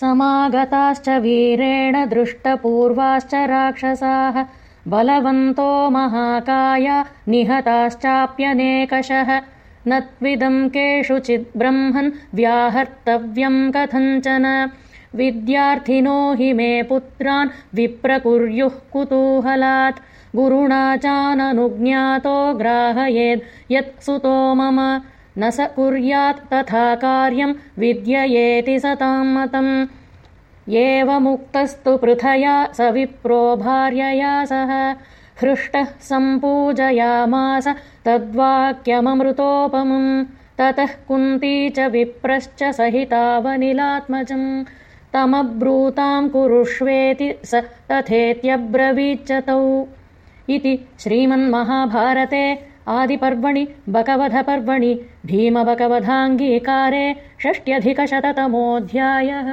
समागताश्च वीरेण दृष्टपूर्वाश्च राक्षसाः बलवन्तो महाकाया निहताश्चाप्यनेकशः। न त्विदम् केषुचिद्ब्रह्मन् व्याहर्तव्यम् कथञ्चन। विद्यार्थिनो हि मे पुत्रान् विप्रकुर्युः कुतूहलात्। गुरुणा चाननुज्ञातो ग्राहयेद् यत्सुतो मम न स कुर्यात् तथा कार्यम् विद्ययेति सताम् मतम्। एवमुक्तस्तु पृथया स विप्रो भार्यया सह। हृष्टः सम्पूजयामास तद्वाक्यममृतोपमम्। ततः कुन्ती च विप्रश्च सहितावनिलात्मजम्। तमब्रूताम् कुरुष्वेति स तथेत्यब्रवीच्च तौ इति श्रीमन्महाभारते आदिपर्वणि बकवधपर्वणि भीमबकवधाङ्गीकारे षष्ट्यधिकशततमोऽध्यायः